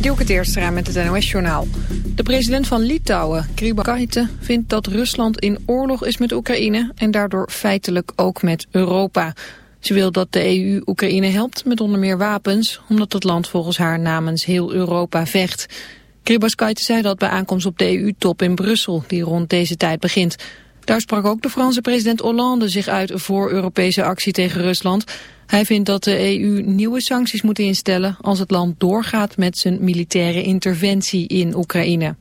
Dielke Teerstra met het NOS-journaal. De president van Litouwen, Grybauskaite, vindt dat Rusland in oorlog is met Oekraïne... en daardoor feitelijk ook met Europa. Ze wil dat de EU Oekraïne helpt met onder meer wapens... omdat het land volgens haar namens heel Europa vecht. Grybauskaite zei dat bij aankomst op de EU-top in Brussel... die rond deze tijd begint... Daar sprak ook de Franse president Hollande zich uit voor Europese actie tegen Rusland. Hij vindt dat de EU nieuwe sancties moet instellen als het land doorgaat met zijn militaire interventie in Oekraïne.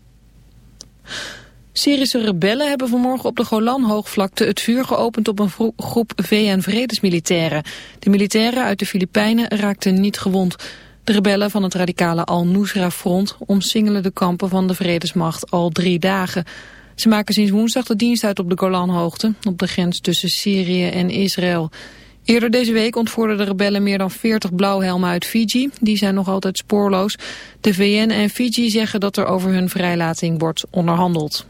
Syrische rebellen hebben vanmorgen op de Golanhoogvlakte het vuur geopend op een groep VN-vredesmilitairen. De militairen uit de Filipijnen raakten niet gewond. De rebellen van het radicale Al-Nusra-front omsingelen de kampen van de vredesmacht al drie dagen. Ze maken sinds woensdag de dienst uit op de Golanhoogte, op de grens tussen Syrië en Israël. Eerder deze week ontvoerden de rebellen meer dan 40 blauwhelmen uit Fiji. Die zijn nog altijd spoorloos. De VN en Fiji zeggen dat er over hun vrijlating wordt onderhandeld.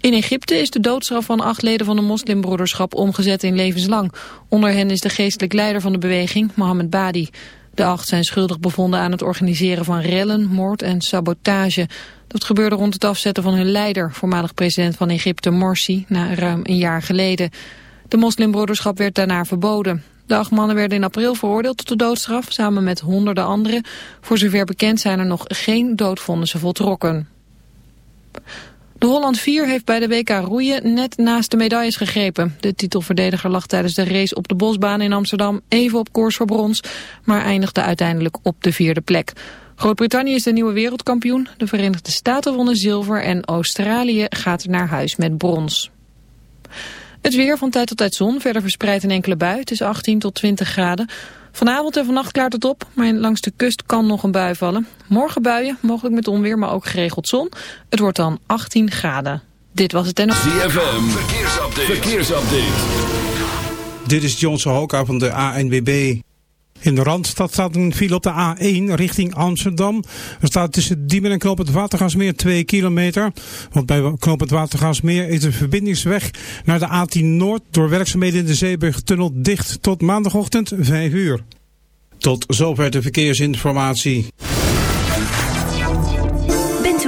In Egypte is de doodstraf van acht leden van de moslimbroederschap omgezet in levenslang. Onder hen is de geestelijk leider van de beweging, Mohammed Badi. De acht zijn schuldig bevonden aan het organiseren van rellen, moord en sabotage. Dat gebeurde rond het afzetten van hun leider, voormalig president van Egypte Morsi, na ruim een jaar geleden. De moslimbroederschap werd daarna verboden. De acht mannen werden in april veroordeeld tot de doodstraf, samen met honderden anderen. Voor zover bekend zijn er nog geen doodvonnissen voltrokken. De Holland 4 heeft bij de WK roeien net naast de medailles gegrepen. De titelverdediger lag tijdens de race op de bosbaan in Amsterdam even op koers voor brons, maar eindigde uiteindelijk op de vierde plek. Groot-Brittannië is de nieuwe wereldkampioen, de Verenigde Staten wonnen zilver en Australië gaat naar huis met brons. Het weer van tijd tot tijd zon, verder verspreid een enkele bui. Het is 18 tot 20 graden. Vanavond en vannacht klaart het op, maar langs de kust kan nog een bui vallen. Morgen buien, mogelijk met onweer, maar ook geregeld zon. Het wordt dan 18 graden. Dit was het en... ZFM, verkeersupdate. verkeersupdate. Dit is Johnson Hoka van de ANWB. In de Randstad staat een file op de A1 richting Amsterdam. Er staat tussen Diemen en Knoop het Watergasmeer 2 kilometer. Want bij Knoop het Watergasmeer is de verbindingsweg naar de A10 Noord door werkzaamheden in de Zeeburgtunnel dicht tot maandagochtend 5 uur. Tot zover de verkeersinformatie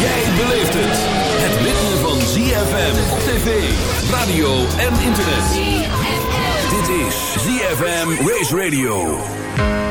Jij beleeft het. Het ritme van ZFM op tv, radio en internet. Dit is ZFM Race Radio.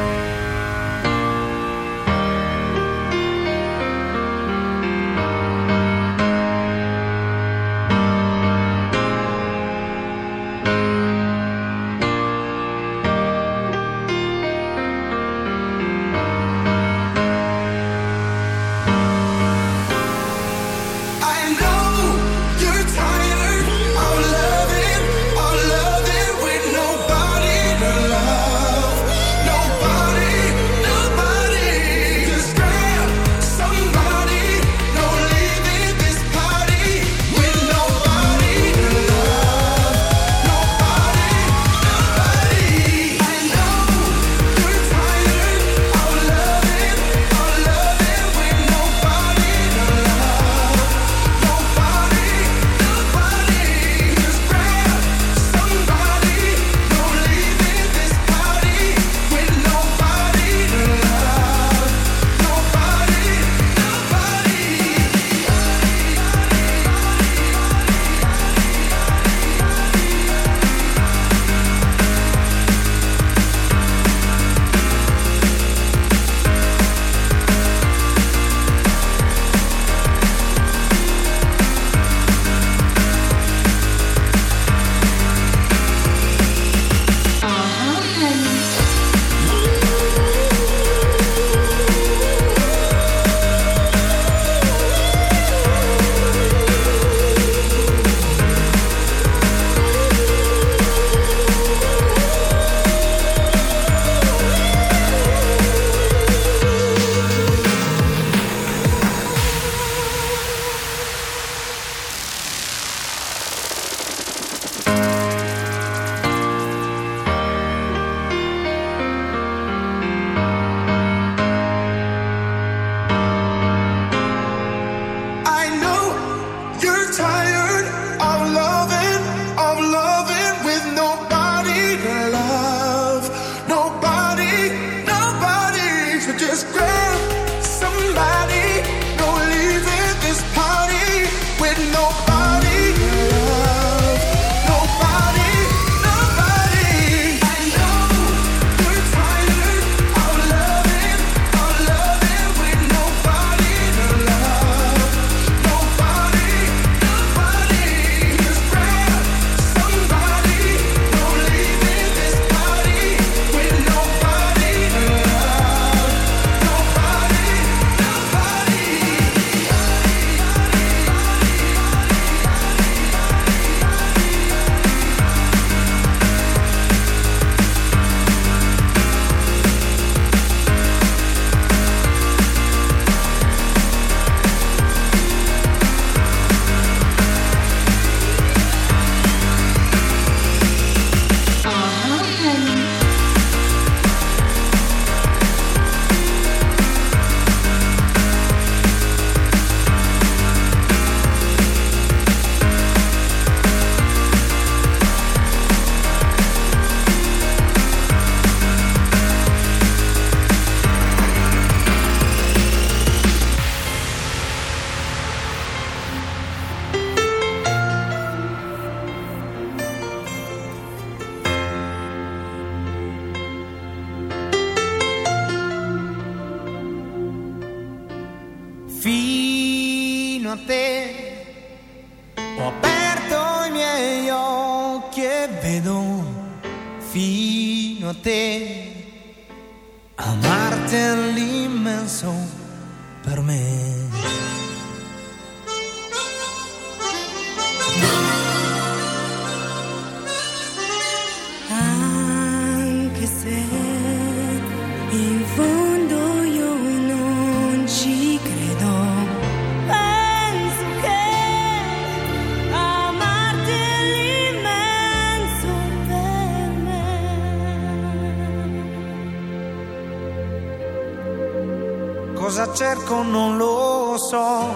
riesco non lo so,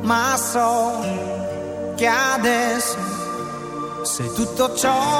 ma so che adesso se tutto ciò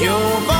You're.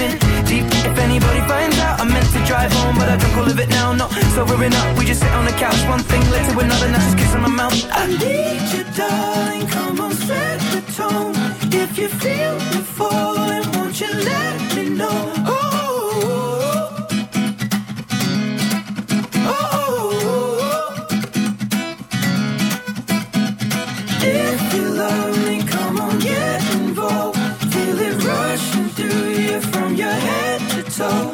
in deep. If anybody finds out, I meant to drive home, but I drunk all of it now. Not sobering up, we just sit on the couch. One thing led to another, now she's kissing my mouth. I need you, darling. Come on, set the tone. If you feel the falling, won't you let me know? so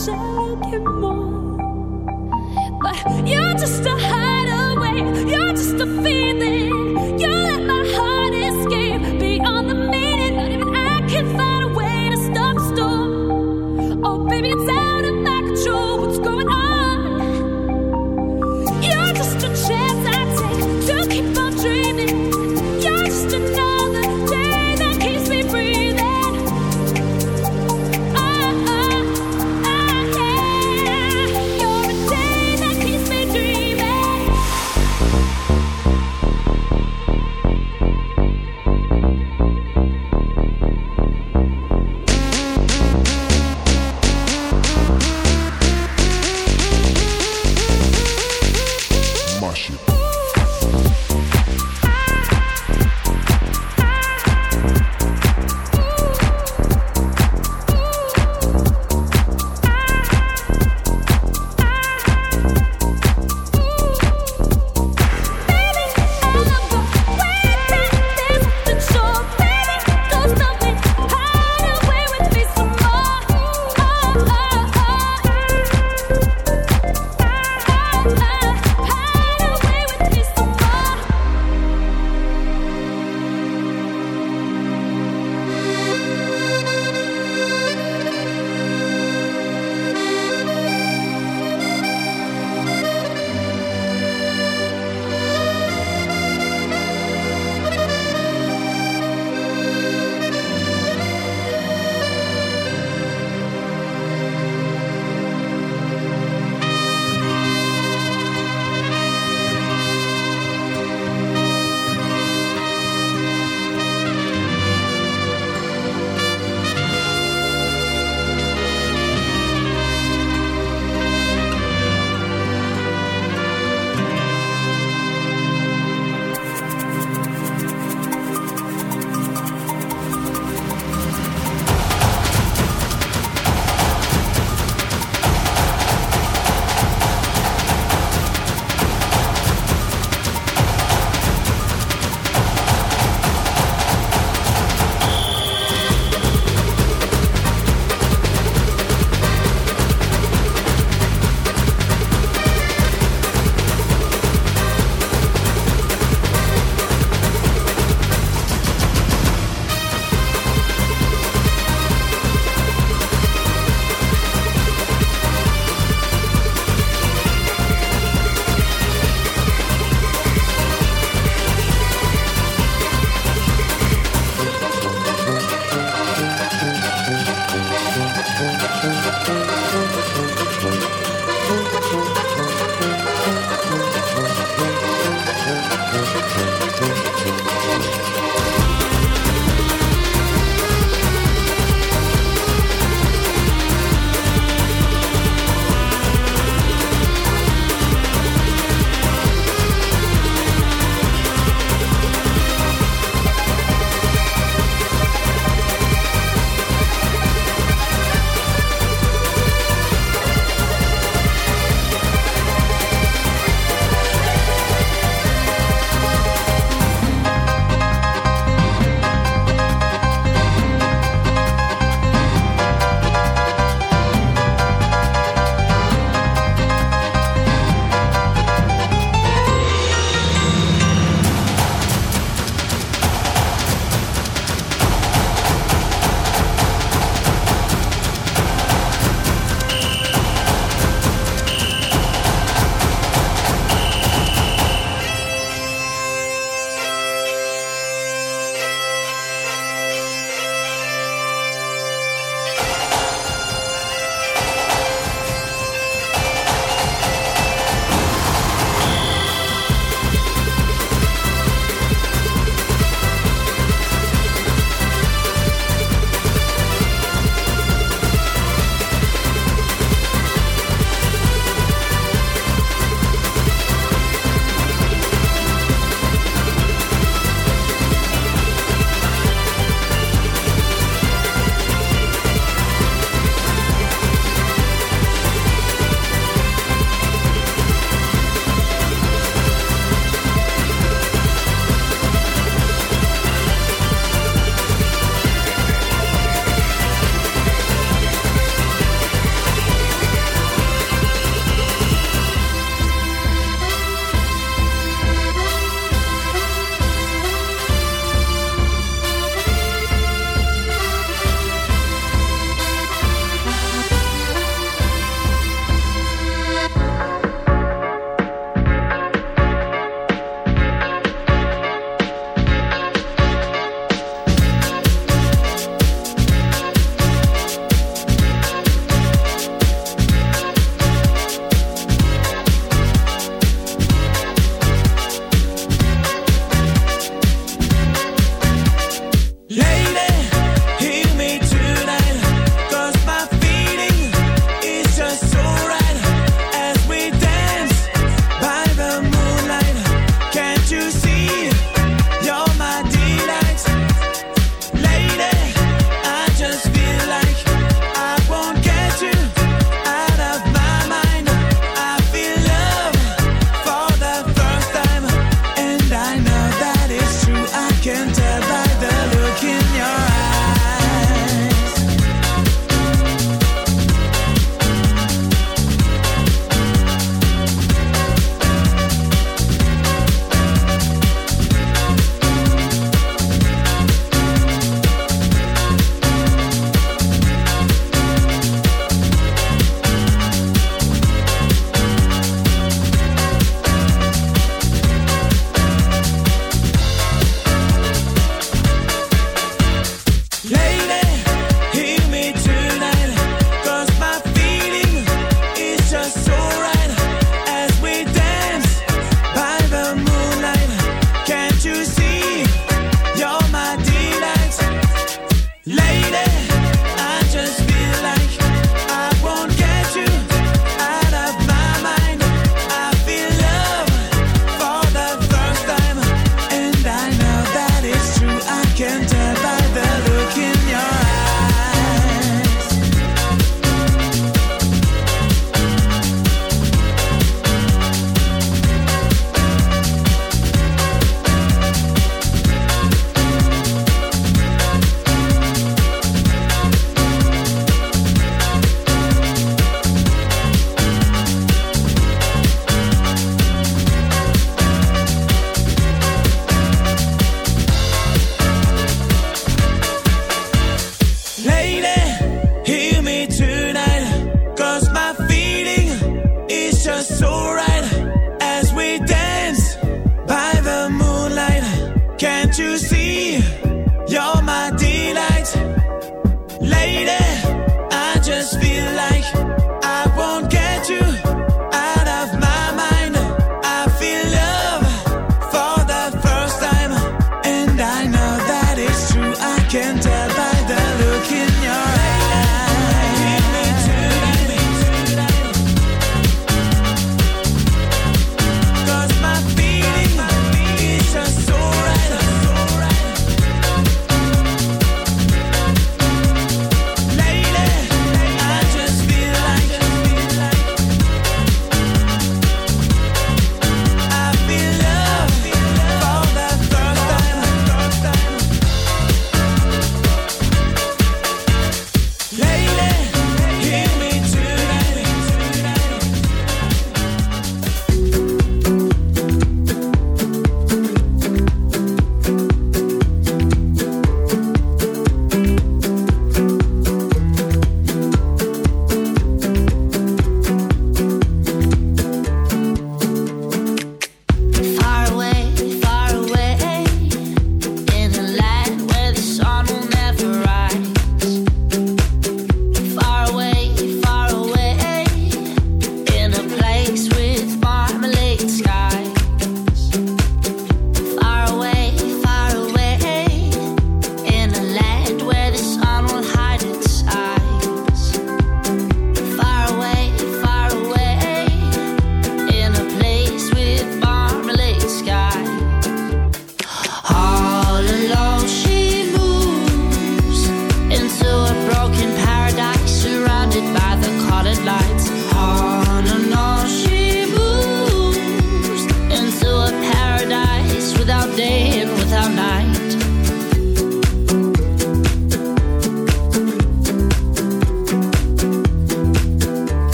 But you're just a hideaway, you're just a feeling.